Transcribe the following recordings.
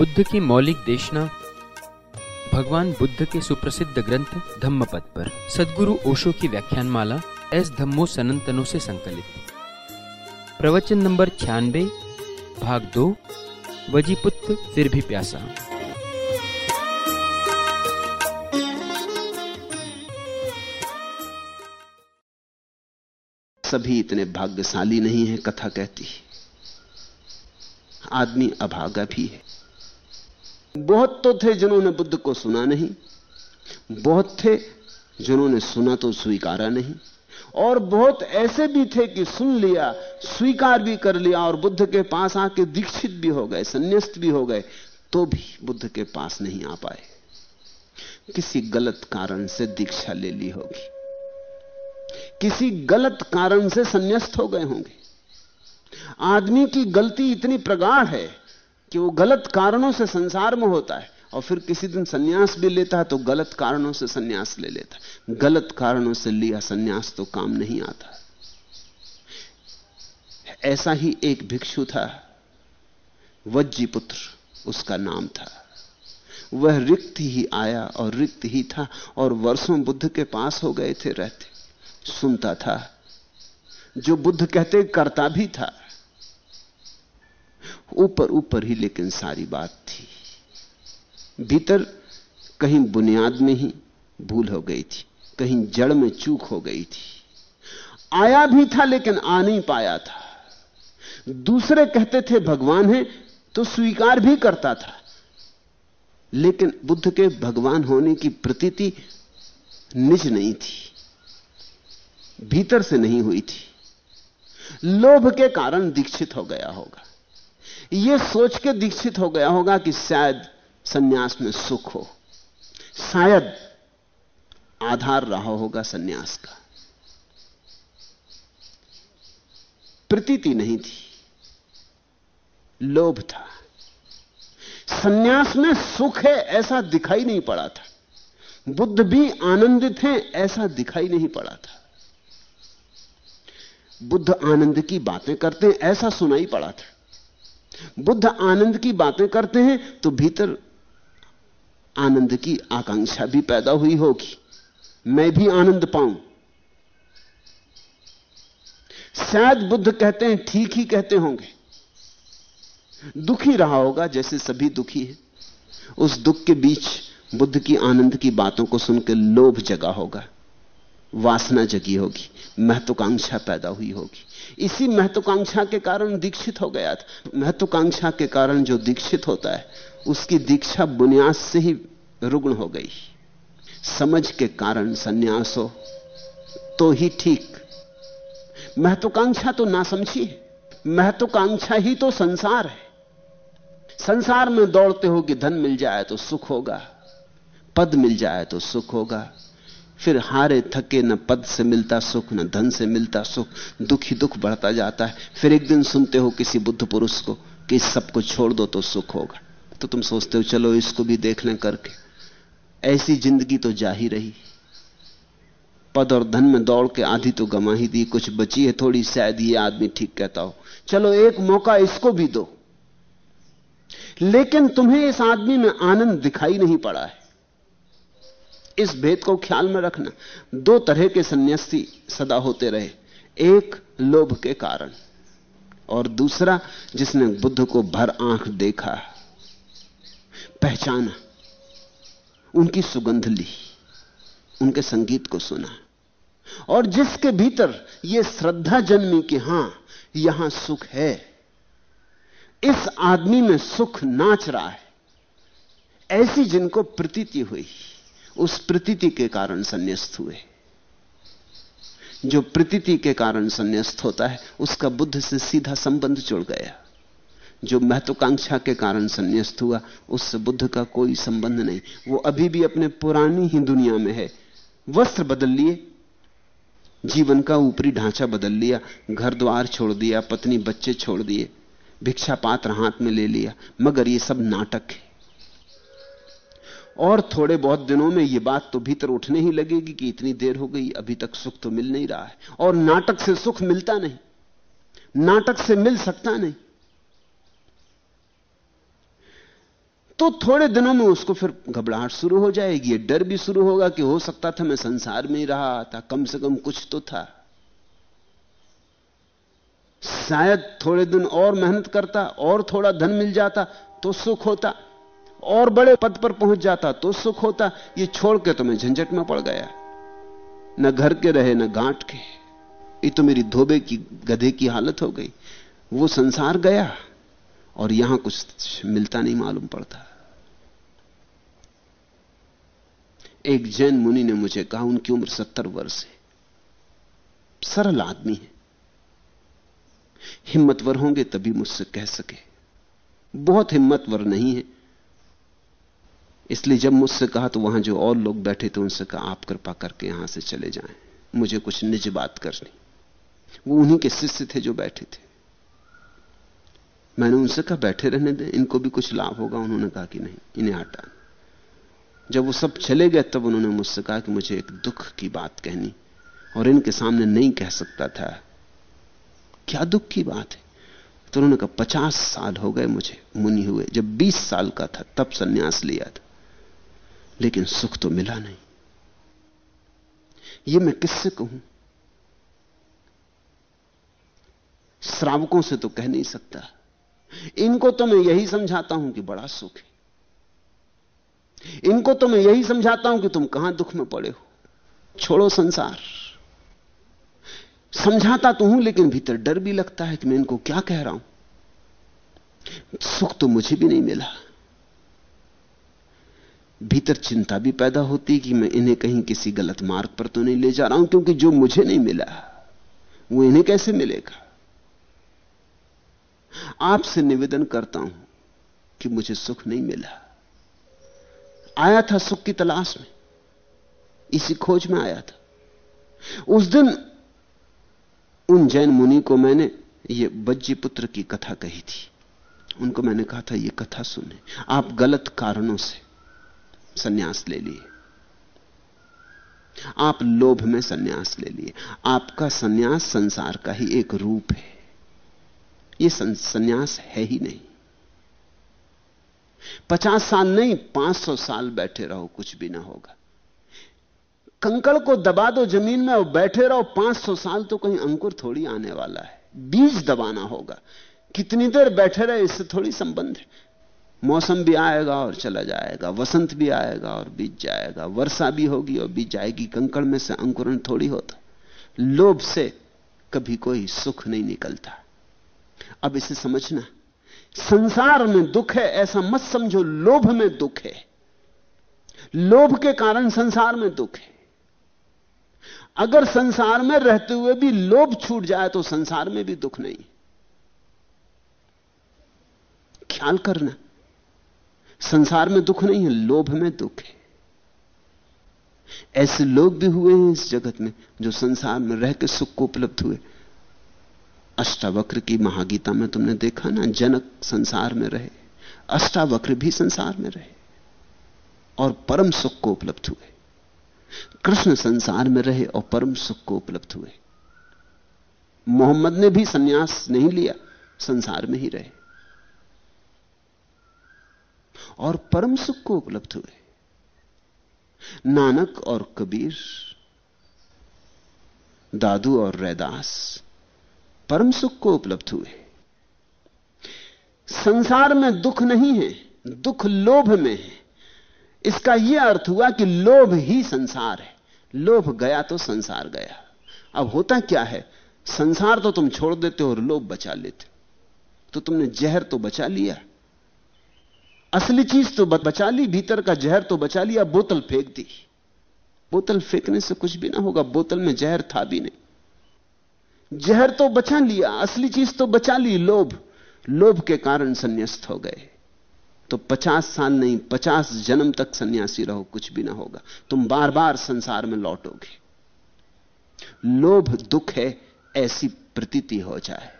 बुद्ध की मौलिक देशना। भगवान बुद्ध के सुप्रसिद्ध ग्रंथ धम्मपद पर। सदगुरु ओशो की व्याख्यानमाला एस धम्मो सनंतनों से संकलित। प्रवचन नंबर छियानबे भाग दो वजीपुत्र फिर भी प्यासा। सभी इतने भाग्यशाली नहीं है, कथा कहती। आदमी अभागा भी है। बहुत तो थे जिन्होंने बुद्ध को सुना नहीं, बहुत थे जिन्होंने सुना तो स्वीकारा नहीं, और बहुत ऐसे भी थे कि सुन लिया, स्वीकार भी कर लिया और बुद्ध के पास आके दीक्षित भी हो गए, संन्यास्त भी हो गए तो भी बुद्ध के पास नहीं आ पाए। किसी गलत कारण से दीक्षा ले ली होगी। किसी गलत कारण से संन्यास्त हो गए होंगे। आदमी की गलती इतनी प्रगाढ़ है कि वो गलत कारणों से संसार में होता है और फिर किसी दिन सन्यास भी लेता है तो गलत कारणों से सन्यास ले लेता है। गलत कारणों से लिया सन्यास तो काम नहीं आता। ऐसा ही एक भिक्षु था वज्जी पुत्र उसका नाम था। वह रिक्त ही आया और रिक्त ही था और वर्षों बुद्ध के पास हो गए थे रहते। सुनता था, जो बुद्ध कहते करता भी था। ऊपर ऊपर ही लेकिन सारी बात थी। भीतर कहीं बुनियाद में ही भूल हो गई थी, कहीं जड़ में चूक हो गई थी। आया भी था लेकिन आ नहीं पाया था। दूसरे कहते थे, भगवान है तो स्वीकार भी करता था। लेकिन बुद्ध के भगवान होने की प्रतीति निज नहीं थी, भीतर से नहीं हुई थी। लोभ के कारण दीक्षित हो गया होगा। यह सोच के दीक्षित हो गया होगा कि शायद सन्यास में सुख हो। शायद आधार रहा होगा सन्यास का। प्रतीति नहीं थी। लोभ था। सन्यास में सुख है ऐसा दिखाई नहीं पड़ा था। बुद्ध भी आनंदित हैं ऐसा दिखाई नहीं पड़ा था। बुद्ध आनंद की बातें करते ऐसा सुनाई पड़ा था। बुद्ध आनंद की बातें करते हैं तो भीतर आनंद की आकांक्षा भी पैदा हुई होगी। मैं भी आनंद पाऊँ। शायद बुद्ध कहते हैं, ठीक ही कहते होंगे। दुखी रहा होगा, जैसे सभी दुखी हैं। उस दुख के बीच बुद्ध की आनंद की बातों को सुनकर लोभ जगा होगा। वासना जगी होगी, महत्वाकांक्षा पैदा हुई होगी। इसी महत्वाकांक्षा के कारण दीक्षित हो गया था। महत्वाकांक्षा के कारण जो दीक्षित होता है, उसकी दीक्षा बुनियाद से ही रुग्ण हो गई। समझ के कारण संन्यास हो तो ही ठीक। महत्वाकांक्षा तो ना समझी महत्वाकांक्षा ही तो संसार है। संसार में दौड़ते हो कि धन मिल जाए तो सुख होगा, पद मिल जाए तो सुख होगा फिर हारे, थके, न पद से मिलता सुख, न धन से मिलता सुख, दुखी दुख बढ़ता जाता है। फिर एक दिन सुनते हो किसी बुद्ध पुरुष को कि सबको छोड़ दो तो सुख होगा। तो तुम सोचते हो, चलो इसको भी देख लें करके। ऐसी ज़िंदगी तो जा ही रही। पद और धन में दौड़ के आधी तो गमा ही दी। कुछ बची है थोड़ी, शायद ये आदमी ठीक कहता हो। चलो एक मौका इसको भी दो। लेकिन तुम्हें इस आदमी में आनंद दिखाई नहीं पड़ा है। इस भेद को ख्याल में रखना। दो तरह के सन्यासी सदा होते रहे, एक लोभ के कारण और दूसरा जिसने बुद्ध को भर आँख देखा, पहचाना, उनकी सुगंध ली, उनके संगीत को सुना और जिसके भीतर यह श्रद्धा जन्मी कि हाँ, यहाँ सुख है, इस आदमी में सुख नाच रहा है, ऐसी जिनको प्रतीति हुई। उस प्रतीति के कारण संन्यास्त हुए। जो प्रतीति के कारण संन्यास्त होता है, उसका बुद्ध से सीधा संबंध जुड़ गया। जो महत्वाकांक्षा के कारण संन्यास्त हुआ, उससे बुद्ध का कोई संबंध नहीं। वो अभी भी अपने पुरानी ही दुनिया में है। वस्त्र बदल लिए, जीवन का ऊपरी ढांचा बदल लिया, घर द्वार छोड़ दिया, पत्नी, बच्चे छोड़ दिए भिक्षा पात्र हाथ में ले लिया, मगर ये सब नाटक है। और थोड़े बहुत दिनों में यह बात तो भीतर उठने ही लगेगी कि इतनी देर हो गई, अभी तक सुख तो मिल नहीं रहा है। और नाटक से सुख मिलता नहीं। नाटक से मिल सकता नहीं। तो थोड़े दिनों में उसको फिर घबराहट शुरू हो जाएगी डर भी शुरू होगा कि हो सकता था मैं संसार में ही रहा था, कम से कम कुछ तो था। शायद थोड़े दिन और मेहनत करता और थोड़ा धन मिल जाता तो सुख होता। और बड़े पद पर पहुँच जाता तो सुख होता। ये छोड़ के तो मैं झंझट में पड़ गया। न घर के रहे, न गांठ के। ये तो मेरी धोबे की, गधे की हालत हो गई। वो संसार गया, और यहाँ कुछ मिलता नहीं, मालूम पड़ता। एक जैन मुनि ने मुझे कहा, उनकी उम्र सत्तर वर्ष है। सरल आदमी है। हिम्मतवर होंगे तभी मुझसे कह सके। बहुत हिम्मतवर नहीं है। इसलिए जब मुझसे कहा तो वहाँ जो और लोग बैठे थे उनसे कहा, आप कृपा करके यहाँ से चले जाएँ। मुझे कुछ निज बात करनी। वो उन्हीं के शिष्य थे जो बैठे थे। मैंने उनसे कहा, बैठे रहने दें, इनको भी कुछ लाभ होगा। उन्होंने कहा कि नहीं, इन्हें हटा जब वो सब चले गए, तब उन्होंने मुझसे कहा कि मुझे एक दुख की बात कहनी, और इनके सामने नहीं कह सकता था। क्या दुख की बात है? तो उन्होंने कहा, पचास साल हो गए मुझे मुनि हुए। जब बीस साल का था, तब संन्यास लिया था। लेकिन सुख तो मिला नहीं। यह मैं किससे कहूँ? श्रावकों से तो कह नहीं सकता। इनको तो मैं यही समझाता हूँ कि बड़ा सुख है। इनको तो मैं यही समझाता हूँ कि तुम कहाँ दुख में पड़े हो। छोड़ो संसार। समझाता तो हूँ, लेकिन भीतर डर भी लगता है कि मैं इनको क्या कह रहा हूँ। सुख तो मुझे भी नहीं मिला। भीतर चिंता भी पैदा होती कि मैं इन्हें कहीं किसी गलत मार्ग पर तो नहीं ले जा रहा हूँ, क्योंकि जो मुझे नहीं मिला, वो इन्हें कैसे मिलेगा? आपसे निवेदन करता हूँ कि मुझे सुख नहीं मिला। आया था सुख की तलाश में, इसी खोज में आया था। उस दिन उन जैन मुनि को मैंने ये बज्जी पुत्र की कथा कही थी। उनको मैंने कहा था, ये कथा सुने। आप गलत कारणों से सन्यास ले लिए। आप लोभ में सन्यास ले लिए। आपका सन्यास संसार का ही एक रूप है। ये सन्यास है ही नहीं। पचास साल नहीं, पाँच सौ साल बैठे रहो, कुछ भी ना होगा। कंकड़ को दबा दो ज़मीन में और बैठे रहो, पाँच सौ साल तो कहीं अंकुर थोड़ी आने वाला है। बीज दबाना होगा। कितनी देर बैठे रहे, इससे थोड़ी संबंध है। मौसम भी आएगा और चला जाएगा, वसंत भी आएगा और बीत जाएगा, वर्षा भी होगी और बीत जाएगी, कंकड़ में से अंकुरण थोड़ी होता। लोभ से कभी कोई सुख नहीं निकलता। अब इसे समझना, संसार में दुख है, ऐसा मत समझो, लोभ में दुख है। लोभ के कारण संसार में दुख है। अगर संसार में रहते हुए भी लोभ छूट जाए तो संसार में भी दुख नहीं। ख्याल करना। संसार में दुख नहीं है, लोभ में दुख है। ऐसे लोग भी हुए हैं इस जगत में, जो संसार में रह के सुख को उपलब्ध हुए। अष्टावक्र की महागीता में तुमने देखा ना, जनक संसार में रहे। अष्टावक्र भी संसार में रहे और परम सुख को उपलब्ध हुए। कृष्ण संसार में रहे और परम सुख को उपलब्ध हुए। मोहम्मद ने भी सन्यास नहीं लिया, संसार में ही रहे। और परम सुख को उपलब्ध हुए। नानक और कबीर, दादू और रैदास परम सुख को उपलब्ध हुए। संसार में दुख नहीं है, दुख लोभ में है। इसका यह अर्थ हुआ कि लोभ ही संसार है। लोभ गया तो संसार गया। अब होता क्या है? संसार तो तुम छोड़ देते हो और लोभ बचा लेते तो तुमने जहर तो बचा लिया। असली चीज़ तो बचा ली, भीतर का जहर तो बचा लिया, बोतल फेंक दी। बोतल फेंकने से कुछ भी ना होगा, बोतल में जहर था भी नहीं। जहर तो बचा लिया, असली चीज़ तो बचा ली, लोभ। लोभ के कारण संन्यास्त हो गए। तो पचास साल नहीं, पचास जन्म तक सन्यासी रहो, कुछ भी ना होगा। तुम बार बार संसार में लौटोगे। लोभ दुख है, ऐसी प्रतीति हो जाए।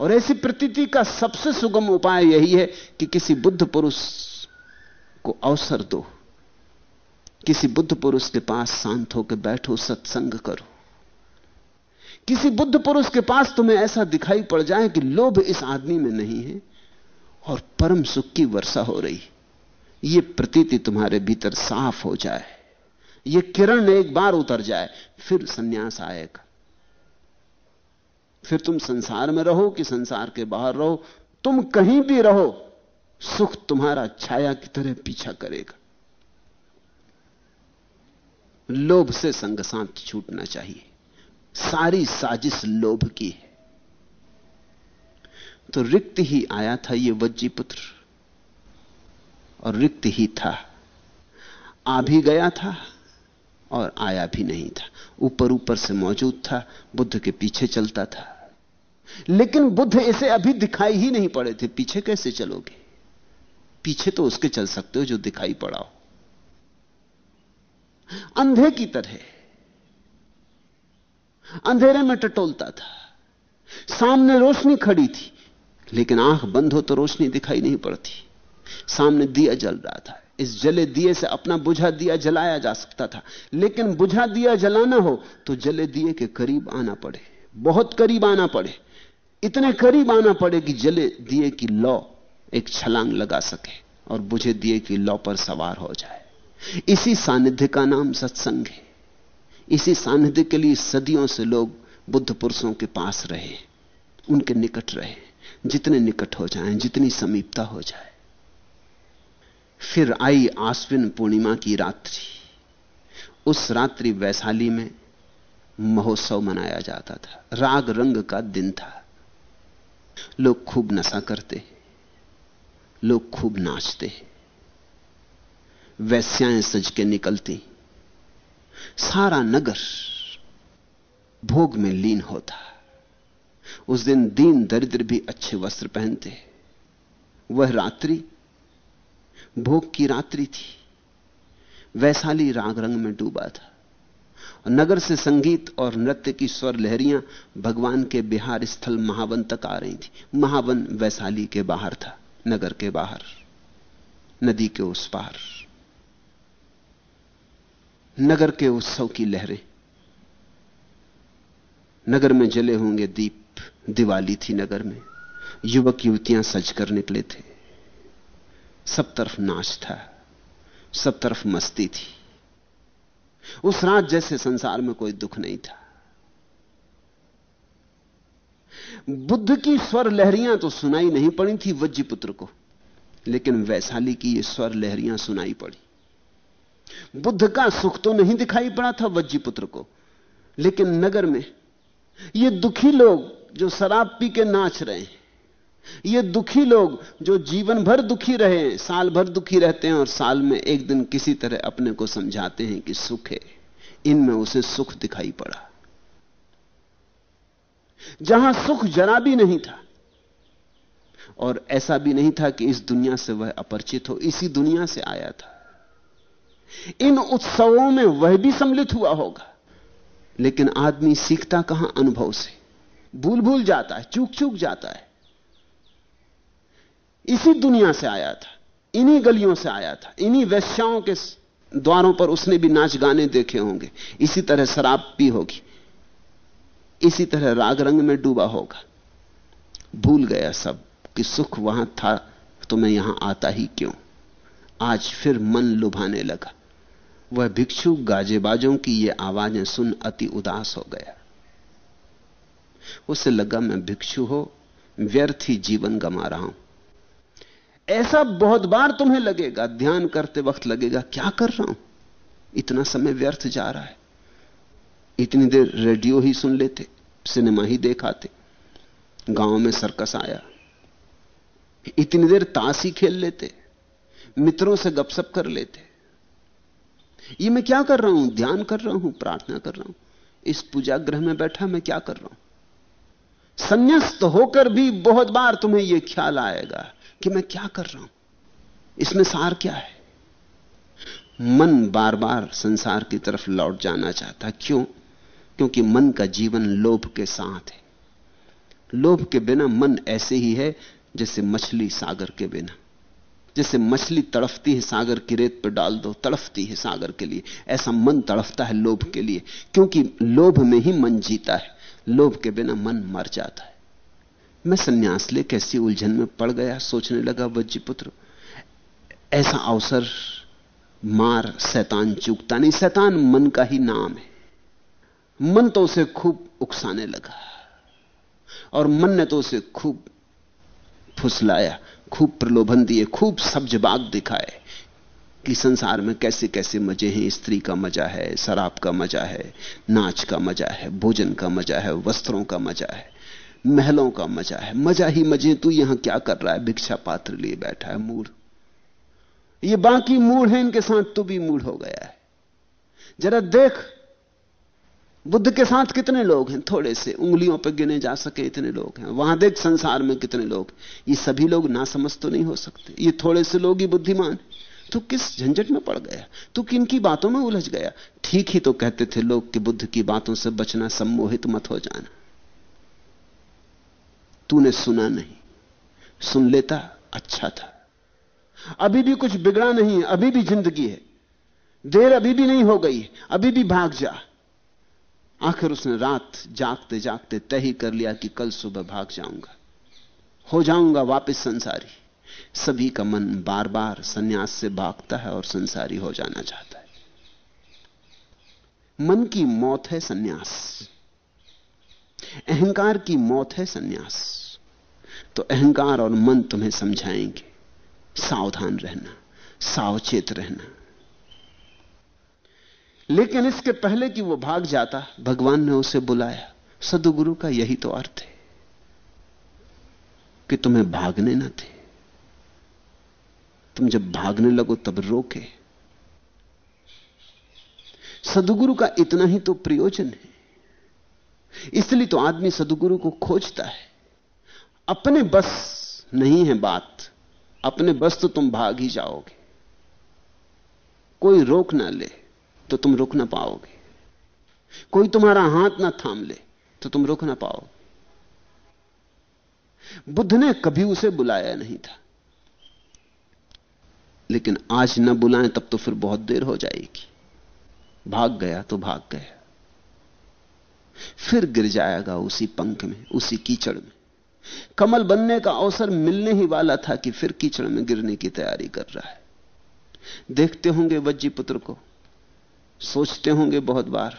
और ऐसी प्रतीति का सबसे सुगम उपाय यही है कि किसी बुद्ध पुरुष को अवसर दो। किसी बुद्ध पुरुष के पास शांत होकर बैठो, सत्संग करो। किसी बुद्ध पुरुष के पास तुम्हें ऐसा दिखाई पड़ जाए कि लोभ इस आदमी में नहीं है और परम सुख की वर्षा हो रही। यह प्रतीति तुम्हारे भीतर साफ़ हो जाए। यह किरण एक बार उतर जाए, फिर सन्यास आएगा। फिर तुम संसार में रहो कि संसार के बाहर रहो। तुम कहीं भी रहो, सुख तुम्हारा छाया की तरह पीछा करेगा। लोभ से संग साथ छूटना चाहिए। सारी साजिश लोभ की है। तो रिक्त ही आया था ये वज्जी पुत्र और रिक्त ही था। आ भी गया था और आया भी नहीं था। ऊपर ऊपर से मौजूद था, बुद्ध के पीछे चलता था। लेकिन बुद्ध इसे अभी दिखाई ही नहीं पड़े थे। पीछे कैसे चलोगे? पीछे तो उसके चल सकते हो जो दिखाई पड़ा हो। अंधे की तरह। अंधेरे में टटोलता था। सामने रोशनी खड़ी थी, लेकिन आँख बंद हो तो रोशनी दिखाई नहीं पड़ती। सामने दिया जल रहा था। इस जले दिए से अपना बुझा दिया जलाया जा सकता था। लेकिन बुझा दिया जलाना हो तो जले दिए के करीब आना पड़े। बहुत करीब आना पड़े। इतने करीब आना पड़े कि जले दिए की लौ एक छलांग लगा सके और बुझे दिए की लौ पर सवार हो जाए। इसी सानिध्य का नाम सत्संग है। इसी सानिध्य के लिए सदियों से लोग बुद्ध पुरुषों के पास रहे, उनके निकट रहे, जितने निकट हो जाएँ, जितनी समीपता हो जाए। फिर आई आश्विन पूर्णिमा की रात्रि। उस रात्रि वैशाली में महोत्सव मनाया जाता था। राग रंग का दिन था। लोग खूब नशा करते लोग खूब नाचते वैश्याएँ सज के निकलती सारा नगर भोग में लीन होता। उस दिन दीन दरिद्र भी अच्छे वस्त्र पहनते वह रात्रि भोग की रात्रि थी। वैशाली राग रंग में डूबा था। नगर से संगीत और नृत्य की स्वर लहरियाँ भगवान के बिहार स्थल महावन तक आ रही थी। महावन वैशाली के बाहर था, नगर के बाहर, नदी के उस पार। नगर के उत्सव की लहरें। नगर में जले होंगे दीप, दिवाली थी नगर में। युवक युवतियाँ सज कर निकले थे। सब तरफ़ नाच था, सब तरफ़ मस्ती थी। उस रात जैसे संसार में कोई दुख नहीं था। बुद्ध की स्वर लहरियाँ तो सुनाई नहीं पड़ी थी वज्जीपुत्र को, लेकिन वैशाली की ये स्वर लहरियाँ सुनाई पड़ी। बुद्ध का सुख तो नहीं दिखाई पड़ा था वज्जीपुत्र को, लेकिन नगर में ये दुखी लोग जो शराब पी के नाच रहे हैं ये दुखी लोग जो जीवन भर दुखी रहे, साल भर दुखी रहते हैं और साल में एक दिन किसी तरह अपने को समझाते हैं कि सुख है। इनमें उसे सुख दिखाई पड़ा। जहाँ सुख जरा भी नहीं था, और ऐसा भी नहीं था कि इस दुनिया से वह अपरिचित हो, इसी दुनिया से आया था। इन उत्सवों में वह भी सम्मिलित हुआ होगा। लेकिन आदमी सीखता कहाँ अनुभव से? भूल भूल जाता है चूक चूक जाता है। इसी दुनिया से आया था, इन्हीं गलियों से आया था, इन्हीं वैश्याओं के द्वारों पर उसने भी नाच गाने देखे होंगे। इसी तरह शराब पी होगी। इसी तरह राग रंग में डूबा होगा। भूल गया सब कि सुख वहाँ था तो मैं यहाँ आता ही क्यों? आज फिर मन लुभाने लगा। वह भिक्षु गाजेबाजों की ये आवाज़ें सुन अति उदास हो गया। उसे लगा मैं भिक्षु हो, व्यर्थ ही जीवन गमा रहा हूँ। ऐसा बहुत बार तुम्हें लगेगा, ध्यान करते वक्त लगेगा, क्या कर रहा हूँ? इतना समय व्यर्थ जा रहा है। इतनी देर रेडियो ही सुन लेते, सिनेमा ही देखाते, गाँव में सर्कस आया। इतनी देर ताश ही खेल लेते, मित्रों से गपशप कर लेते। ये मैं क्या कर रहा हूँ? ध्यान कर रहा हूँ, प्रार्थना कर रहा हूँ। इस पूजा ग्रह में बैठा मैं क्या कर रहा हूँ? संन्यास्त होकर भी बहुत बार तुम्हें यह ख्याल आएगा। कि मैं क्या कर रहा हूँ? इसमें सार क्या है? मन बार बार संसार की तरफ़ लौट जाना चाहता क्यों? क्योंकि मन का जीवन लोभ के साथ है। लोभ के बिना मन ऐसे ही है जैसे मछली सागर के बिना। जैसे मछली तड़फती है सागर की रेत पर डाल दो, तड़फती है सागर के लिए। ऐसा मन तड़फता है लोभ के लिए। क्योंकि लोभ में ही मन जीता है। लोभ के बिना मन मर जाता है। मैं सन्यास ले कैसी उलझन में पड़ गया, सोचने लगा वज्जी पुत्र ऐसा अवसर मार, शैतान चूकता नहीं। शैतान मन का ही नाम है। मन तो उसे खूब उकसाने लगा और मन ने तो उसे खूब फुसलाया, खूब प्रलोभन दिए, खूब सब्ज बाग दिखाए कि संसार में कैसे कैसे मज़े हैं। स्त्री का मज़ा है, शराब का मज़ा है, नाच का मज़ा है, भोजन का मज़ा है, वस्त्रों का मज़ा है। महलों का मज़ा है। मज़ा ही मज़े तू यहाँ क्या कर रहा है? भिक्षा पात्र लिए बैठा है मूड ये बाकी मूड है, इनके साथ तू भी मूड हो गया है। जरा देख, बुद्ध के साथ कितने लोग हैं? थोड़े से उंगलियों पर गिने जा सके इतने लोग हैं। वहाँ देख संसार में कितने लोग। ये सभी लोग ना समझ तो नहीं हो सकते। ये थोड़े से लोग ही बुद्धिमान तू किस झंझट में पड़ गया? तू किन की बातों में उलझ गया? ठीक ही तो कहते थे लोग कि बुद्ध की बातों से बचना सम्मोहित मत हो जाना। तूने सुना नहीं। सुन लेता अच्छा था। अभी भी कुछ बिगड़ा नहीं है अभी भी ज़िंदगी है। देर अभी भी नहीं हो गई, अभी भी भाग जा। आखिर उसने रात जागते जागते तय ही कर लिया कि कल सुबह भाग जाऊँगा। हो जाऊँगा वापस संसारी। सभी का मन बार बार सन्यास से भागता है और संसारी हो जाना चाहता है। मन की मौत है सन्यास। अहंकार की मौत है सन्यास। तो अहंकार और मन तुम्हें समझाएँगे। सावधान रहना, सावचेत रहना। लेकिन इसके पहले कि वो भाग जाता, भगवान ने उसे बुलाया। सदगुरु का यही तो अर्थ है कि तुम्हें भागने ना थे तुम जब भागने लगो, तब रोके। सदगुरु का इतना ही तो प्रयोजन है। इसलिए तो आदमी सदगुरु को खोजता है। अपने बस नहीं है बात। अपने बस तो तुम भाग ही जाओगे। कोई रोक ना ले तो तुम रुक ना पाओगे। कोई तुम्हारा हाथ ना थाम ले तो तुम रुक ना पाओगे। बुद्ध ने कभी उसे बुलाया नहीं था। लेकिन आज न बुलाएँ तब तो फिर बहुत देर हो जाएगी। भाग गया तो भाग गया। फिर गिर जाएगा उसी पंख में, उसी कीचड़ में। कमल बनने का अवसर मिलने ही वाला था कि फिर कीचड़ में गिरने की तैयारी कर रहा है। देखते होंगे वज्जी पुत्र को, सोचते होंगे बहुत बार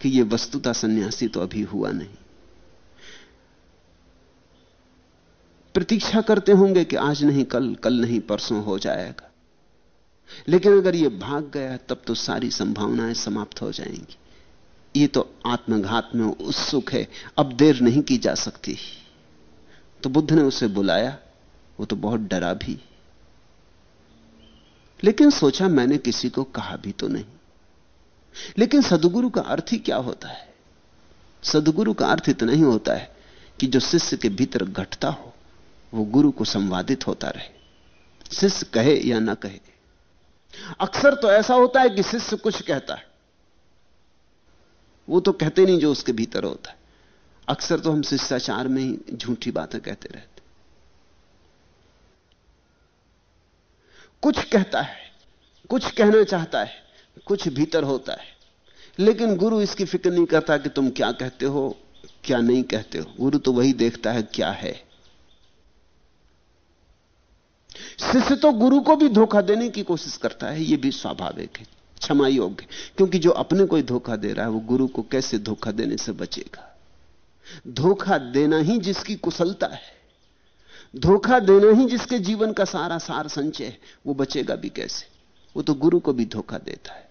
कि यह वस्तुता सन्यासी तो अभी हुआ नहीं। प्रतीक्षा करते होंगे कि आज नहीं, कल कल नहीं, परसों हो जाएगा। लेकिन अगर यह भाग गया, तब तो सारी संभावनाएँ समाप्त हो जाएँगी। ये तो आत्मघात में उत्सुक है, अब देर नहीं की जा सकती। तो बुद्ध ने उसे बुलाया, वो तो बहुत डरा भी। लेकिन सोचा मैंने किसी को कहा भी तो नहीं। लेकिन सदगुरु का अर्थ ही क्या होता है? सदगुरु का अर्थ इतना ही होता है कि जो शिष्य के भीतर घटता हो, वो गुरु को संवादित होता रहे। शिष्य कहे या ना कहे। अक्सर तो ऐसा होता है कि शिष्य कुछ कहता है। वो तो कहते नहीं जो उसके भीतर होता है। अक्सर तो हम शिष्टाचार में ही झूठी बातें कहते रहते कुछ कहता है, कुछ कहना चाहता है, कुछ भीतर होता है। लेकिन गुरु इसकी फ़िक्र नहीं करता कि तुम क्या कहते हो, क्या नहीं कहते हो। गुरु तो वही देखता है क्या है। शिष्य तो गुरु को भी धोखा देने की कोशिश करता है यह भी स्वाभाविक है। क्षमा योग्य क्योंकि जो अपने को धोखा दे रहा है, वो गुरु को कैसे धोखा देने से बचेगा? धोखा देना ही जिसकी कुशलता है। धोखा देना ही जिसके जीवन का सारा सार संचय है, वो बचेगा भी कैसे? वो तो गुरु को भी धोखा देता है।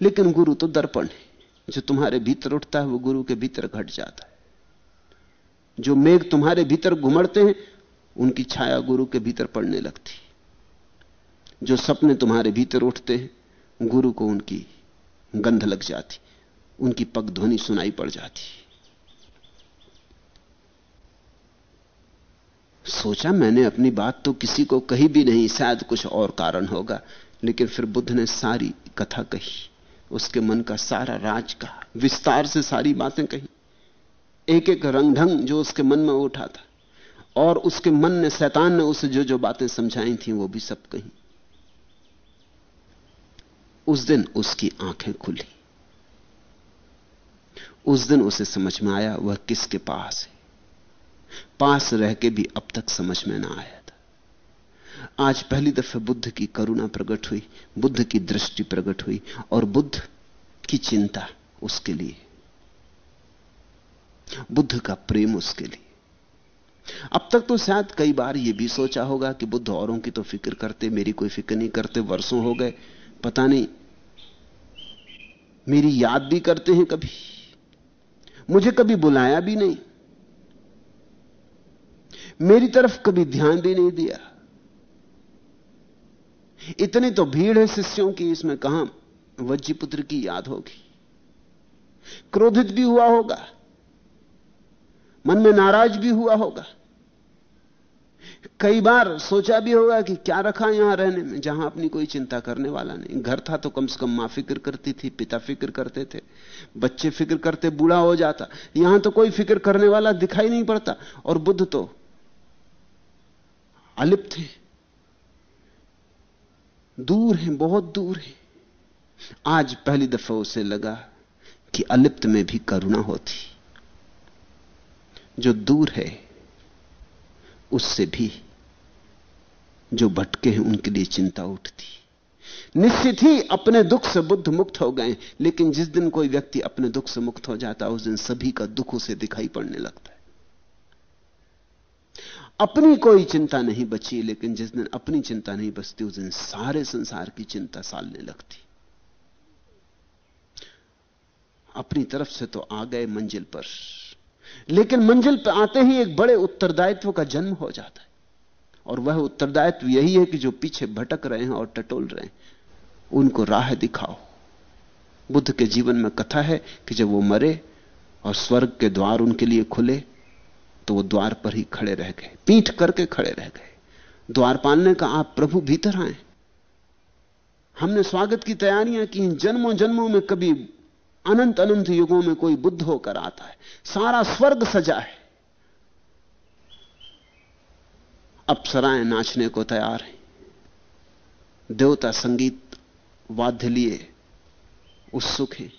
लेकिन गुरु तो दर्पण है। जो तुम्हारे भीतर उठता है, वो गुरु के भीतर घट जाता है। जो मेघ तुम्हारे भीतर घुमड़ते हैं, उनकी छाया गुरु के भीतर पड़ने लगती जो सपने तुम्हारे भीतर उठते हैं, गुरु को उनकी गंध लग जाती, उनकी पग ध्वनि सुनाई पड़ जाती। सोचा मैंने अपनी बात तो किसी को कही भी नहीं, शायद कुछ और कारण होगा, लेकिन फिर बुद्ध ने सारी कथा कही, उसके मन का सारा राज कहा, विस्तार से सारी बातें कही। एक एक रंग ढंग जो उसके मन में उठा था, और उसके मन ने शैतान ने उसे जो जो बातें समझाई थी, वो भी सब कही। उस दिन उसकी आँखें खुली। उस दिन उसे समझ में आया वह किसके पास है। पास रह के भी अब तक समझ में ना आया था। आज पहली दफे बुद्ध की करुणा प्रकट हुई, बुद्ध की दृष्टि प्रकट हुई और बुद्ध की चिंता उसके लिए। बुद्ध का प्रेम उसके लिए। अब तक तो शायद कई बार यह भी सोचा होगा कि बुद्ध औरों की तो फ़िक्र करते, मेरी कोई फ़िक्र नहीं करते, वर्षों हो गए, पता नहीं मेरी याद भी करते हैं कभी। मुझे कभी बुलाया भी नहीं। मेरी तरफ़ कभी ध्यान भी नहीं दिया। इतनी तो भीड़ है शिष्यों की, इसमें कहाँ वज्जीपुत्र की याद होगी। क्रोधित भी हुआ होगा। मन में नाराज़ भी हुआ होगा। कई बार सोचा भी होगा कि क्या रखा यहाँ रहने में, जहाँ अपनी कोई चिंता करने वाला नहीं। घर था तो कम से कम माँ फ़िक्र करती थी, पिता फ़िक्र करते थे, बच्चे फ़िक्र करते, बूढ़ा हो जाता। यहाँ तो कोई फ़िक्र करने वाला दिखाई नहीं पड़ता, और बुद्ध तो अलिप्त है। दूर है, बहुत दूर है। आज पहली दफ़ा उसे लगा कि अलिप्त में भी करुणा होती। जो दूर है उससे भी जो भटके हैं, उनके लिए चिंता उठती। निश्चित ही अपने दुख से बुद्ध मुक्त हो गए, लेकिन जिस दिन कोई व्यक्ति अपने दुख से मुक्त हो जाता है, उस दिन सभी का दुख उसे दिखाई पड़ने लगता है। अपनी कोई चिंता नहीं बची, लेकिन जिस दिन अपनी चिंता नहीं बचती, उस दिन सारे संसार की चिंता सालने लगती। अपनी तरफ़ से तो आ गए मंजिल पर। लेकिन मंजिल पर आते ही एक बड़े उत्तरदायित्व का जन्म हो जाता है। और वह उत्तरदायित्व यही है कि जो पीछे भटक रहे हैं और टटोल रहे हैं, उनको राह दिखाओ। बुद्ध के जीवन में कथा है कि जब वो मरे और स्वर्ग के द्वार उनके लिए खुले तो वो द्वार पर ही खड़े रह गए, पीठ करके खड़े रह गए। द्वार पालने का आप प्रभु भीतर आए। हमने स्वागत की तैयारियाँ की जन्मों जन्मों में कभी अनंत अनंत युगों में कोई बुद्ध होकर आता है। सारा स्वर्ग सजा है। अप्सराएँ नाचने को तैयार हैं। देवता संगीत वाद्य लिए उत्सुक हैं।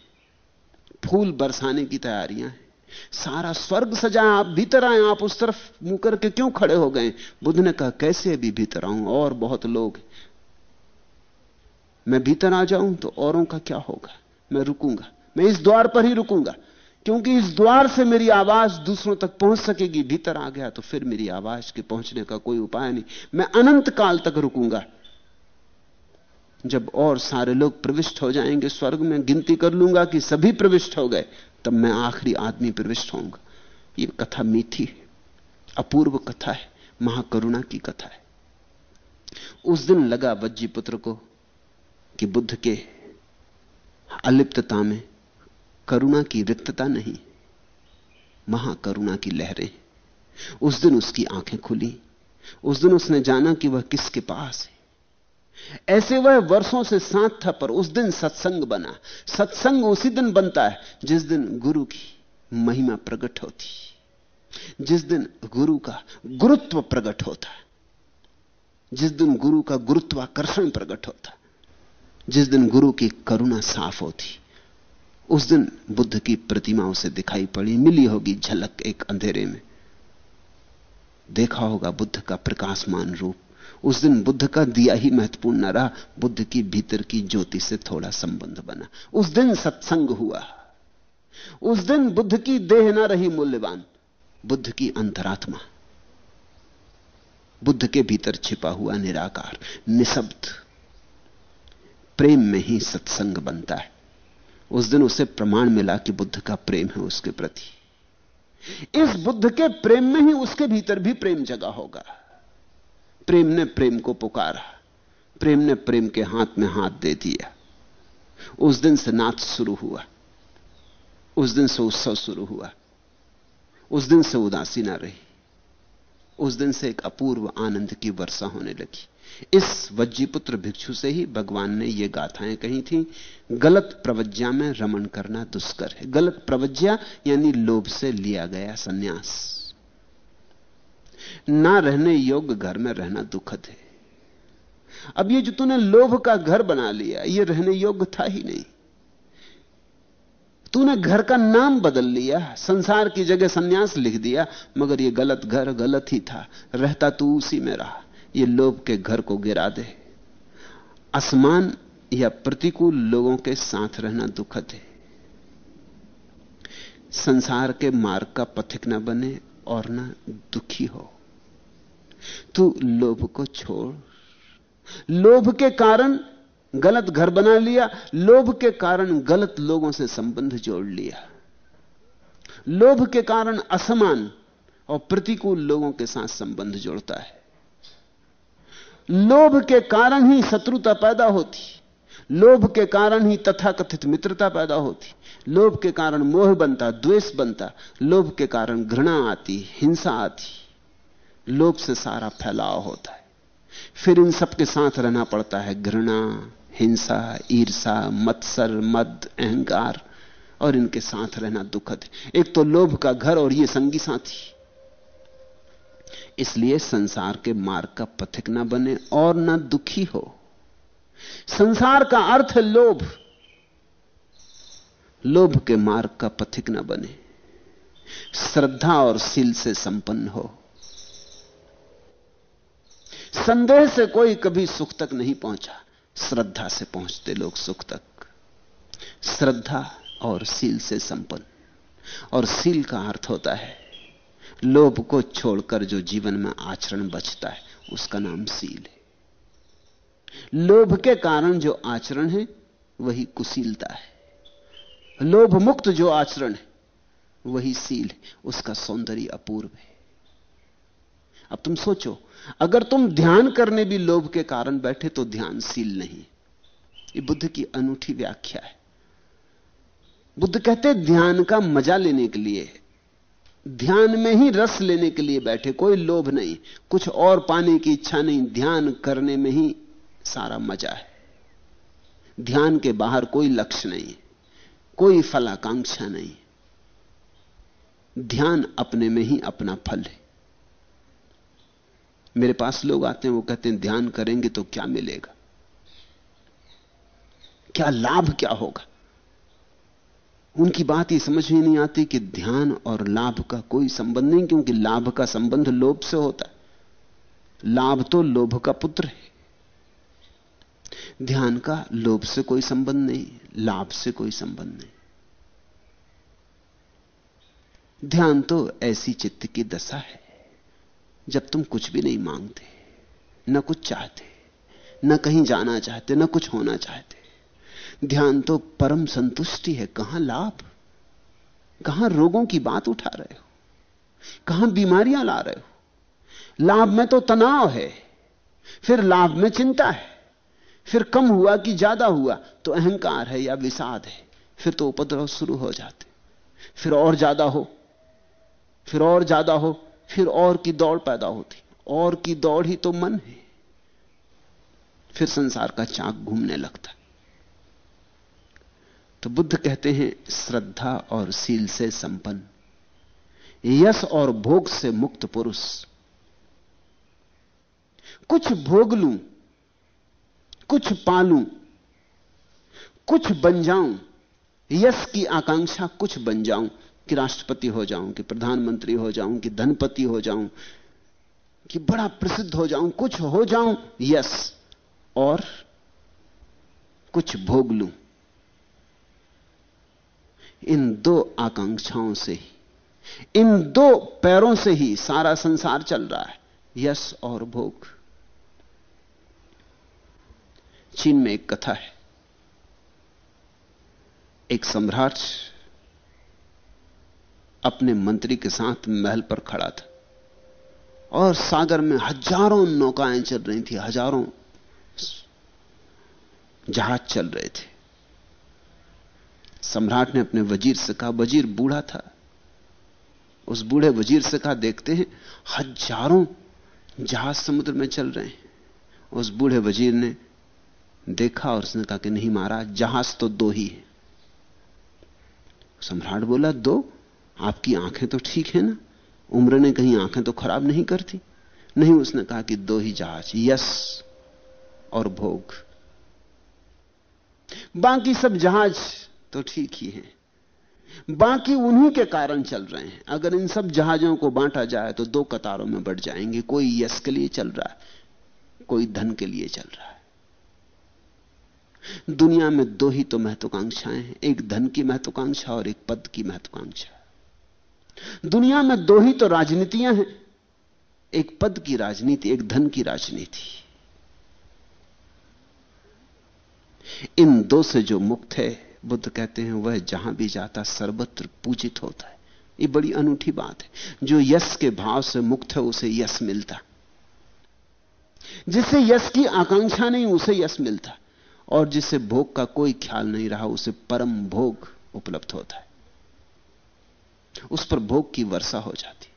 फूल बरसाने की तैयारियाँ हैं। सारा स्वर्ग सजा आप भीतर आए, आप उस तरफ़ मुँह करके क्यों खड़े हो गए? बुद्ध ने कहा, कैसे अभी भीतर आऊँ, और बहुत लोग मैं भीतर आ जाऊँ तो औरों का क्या होगा? मैं रुकूँगा। मैं इस द्वार पर ही रुकूँगा। क्योंकि इस द्वार से मेरी आवाज़ दूसरों तक पहुँच सकेगी, भीतर आ गया तो फिर मेरी आवाज़ के पहुँचने का कोई उपाय नहीं। मैं अनंत काल तक रुकूँगा। जब और सारे लोग प्रविष्ट हो जाएँगे स्वर्ग में, गिनती कर लूँगा कि सभी प्रविष्ट हो गए, तब मैं आखिरी आदमी प्रविष्ट होऊँगा। ये कथा मीठी है, अपूर्व कथा है, महाकरुणा की कथा है। उस दिन लगा वज्जी पुत्र को कि बुद्ध के अलिप्तता में करुणा की रिक्तता नहीं, महाकरुणा की लहरें। उस दिन उसकी आँखें खुली। उस दिन उसने जाना कि वह किसके पास है। ऐसे वह वर्षों से साथ था, पर उस दिन सत्संग बना। सत्संग उसी दिन बनता है, जिस दिन गुरु की महिमा प्रकट होती। जिस दिन गुरु का गुरुत्व प्रकट होता। जिस दिन गुरु का गुरुत्वाकर्षण प्रकट होता। जिस दिन गुरु की करुणा साफ़ होती। उस दिन बुद्ध की प्रतिमा उसे दिखाई पड़ी, मिली होगी झलक एक अंधेरे में। देखा होगा बुद्ध का प्रकाशमान रूप। उस दिन बुद्ध का दिया ही महत्वपूर्ण न रहा, बुद्ध की भीतर की ज्योति से थोड़ा संबंध बना। उस दिन सत्संग हुआ। उस दिन बुद्ध की देह ना रही मूल्यवान, बुद्ध की अंतरात्मा। बुद्ध के भीतर छिपा हुआ निराकार, निशब्द, प्रेम में ही सत्संग बनता है। उस दिन उसे प्रमाण मिला कि बुद्ध का प्रेम है उसके प्रति। इस बुद्ध के प्रेम में ही उसके भीतर भी प्रेम जगा होगा। प्रेम ने प्रेम को पुकारा। प्रेम ने प्रेम के हाथ में हाथ दे दिया। उस दिन से नाच शुरू हुआ। उस दिन से उत्सव शुरू हुआ। उस दिन से उदासी ना रही। उस दिन से एक अपूर्व आनंद की वर्षा होने लगी। इस वज्जीपुत्र भिक्षु से ही भगवान ने ये गाथाएँ कही थी, गलत प्रवज्ञा में रमन करना दुष्कर है। गलत प्रवज्ञा यानी लोभ से लिया गया सन्यास। ना रहने योग्य घर में रहना दुखद है। अब ये जो तूने लोभ का घर बना लिया, ये रहने योग्य था ही नहीं। तूने घर का नाम बदल लिया, संसार की जगह सन्यास लिख दिया, मगर यह गलत घर गलत ही था। रहता तू उसी में रहा। ये लोभ के घर को गिरा दे। असमान या प्रतिकूल लोगों के साथ रहना दुखद है। संसार के मार्ग का पथिक न बने और न दुखी हो। तू लोभ को छोड़। लोभ के कारण गलत घर बना लिया, लोभ के कारण गलत लोगों से संबंध जोड़ लिया। लोभ के कारण असमान और प्रतिकूल लोगों के साथ संबंध जोड़ता है। लोभ के कारण ही शत्रुता पैदा होती। लोभ के कारण ही तथाकथित मित्रता पैदा होती। लोभ के कारण मोह बनता, द्वेष बनता। लोभ के कारण घृणा आती, हिंसा आती। लोभ से सारा फैलाव होता है। फिर इन सबके साथ रहना पड़ता है। घृणा, हिंसा ईर्षा मत्सर, मद, अहंकार और इनके साथ रहना दुखद। एक तो लोभ का घर और ये संगी साथी। इसलिए संसार के मार्ग का पथिक ना बने और ना दुखी हो। संसार का अर्थ लोभ। लोभ के मार्ग का पथिक ना बने। श्रद्धा और सील से संपन्न हो। संदेह से कोई कभी सुख तक नहीं पहुँचा। श्रद्धा से पहुँचते लोग सुख तक। श्रद्धा और सील से संपन्न। और सील का अर्थ होता है लोभ को छोड़कर जो जीवन में आचरण बचता है, उसका नाम सील है। लोभ के कारण जो आचरण है, वही कुशीलता है। लोभ मुक्त जो आचरण है, वही सील है। उसका सौंदर्य अपूर्व है। अब तुम सोचो, अगर तुम ध्यान करने भी लोभ के कारण बैठे तो ध्यानशील नहीं। ये बुद्ध की अनूठी व्याख्या है। बुद्ध कहते ध्यान का मज़ा लेने के लिए ध्यान में ही रस लेने के लिए बैठे, कोई लोभ नहीं, कुछ और पाने की इच्छा नहीं, ध्यान करने में ही सारा मज़ा है। ध्यान के बाहर कोई लक्ष्य नहीं, कोई फलाकांक्षा नहीं। ध्यान अपने में ही अपना फल है। मेरे पास लोग आते हैं, वो कहते हैं, ध्यान करेंगे तो क्या मिलेगा? क्या लाभ क्या होगा? उनकी बात ये समझ में नहीं आती कि ध्यान और लाभ का कोई संबंध नहीं, क्योंकि लाभ का संबंध लोभ से होता है। लाभ तो लोभ का पुत्र है। ध्यान का लोभ से कोई संबंध नहीं, लाभ से कोई संबंध नहीं। ध्यान तो ऐसी चित्त की दशा है, जब तुम कुछ भी नहीं मांगते, न कुछ चाहते, न कहीं जाना चाहते, न कुछ होना चाहते। ध्यान तो परम संतुष्टि है। कहाँ लाभ? कहाँ रोगों की बात उठा रहे हो? कहाँ बीमारियाँ ला रहे हो? लाभ में तो तनाव है। फिर लाभ में चिंता है। फिर कम हुआ कि ज़्यादा हुआ तो अहंकार है या विषाद है। फिर तो उपद्रव शुरू हो जाते। फिर और ज़्यादा हो। फिर और ज़्यादा हो। फिर और की दौड़ पैदा होती। और की दौड़ ही तो मन है। फिर संसार का चाक घूमने लगता। तो बुद्ध कहते हैं, श्रद्धा और सील से संपन्न। यश और भोग से मुक्त पुरुष। कुछ भोग लूँ, कुछ पालूं, कुछ बन जाऊँ, यश की आकांक्षा कुछ बन जाऊँ कि राष्ट्रपति हो जाऊँ, कि प्रधानमंत्री हो जाऊँ, कि धनपति हो जाऊँ, कि बड़ा प्रसिद्ध हो जाऊँ, कुछ हो जाऊँ यस और कुछ भोग लूँ। इन दो आकांक्षाओं से ही, इन दो पैरों से ही सारा संसार चल रहा है। यश और भोग। चीन में एक कथा है। एक सम्राट अपने मंत्री के साथ महल पर खड़ा था और सागर में हज़ारों नौकाएँ चल रही थी, हज़ारों जहाज़ चल रहे थे। सम्राट ने अपने वज़ीर से कहा, वज़ीर, बूढ़ा था। उस बूढ़े वज़ीर से कहा, देखते हैं, हज़ारों जहाज़ समुद्र में चल रहे हैं। उस बूढ़े वज़ीर ने देखा और उसने कहा कि नहीं महाराज, जहाज़ तो दो ही है। सम्राट बोला, दो? आपकी आँखें तो ठीक है ना? उम्र ने कहीं आँखें तो खराब नहीं करती नहीं, उसने कहा कि दो ही जहाज़, यस और भोग। बाकी सब जहाज़ तो ठीक ही है। बाकी उन्हीं के कारण चल रहे हैं। अगर इन सब जहाजों को बांटा जाए तो दो कतारों में बढ़ जाएँगे। कोई यश के लिए चल रहा है, कोई धन के लिए चल रहा है। दुनिया में दो ही तो महत्वाकांक्षाएँ हैं, एक धन की महत्वाकांक्षा और एक पद की महत्वाकांक्षा। दुनिया में दो ही तो राजनीतियाँ हैं, एक पद की राजनीति, एक धन की राजनीति। इन दो से जो मुक्त है बुद्ध कहते हैं, वह जहाँ भी जाता सर्वत्र पूजित होता है। ये बड़ी अनूठी बात है। जो यश के भाव से मुक्त है, उसे यश मिलता। जिसे यश की आकांक्षा नहीं, उसे यश मिलता। और जिसे भोग का कोई ख्याल नहीं रहा, उसे परम भोग उपलब्ध होता है। उस पर भोग की वर्षा हो जाती।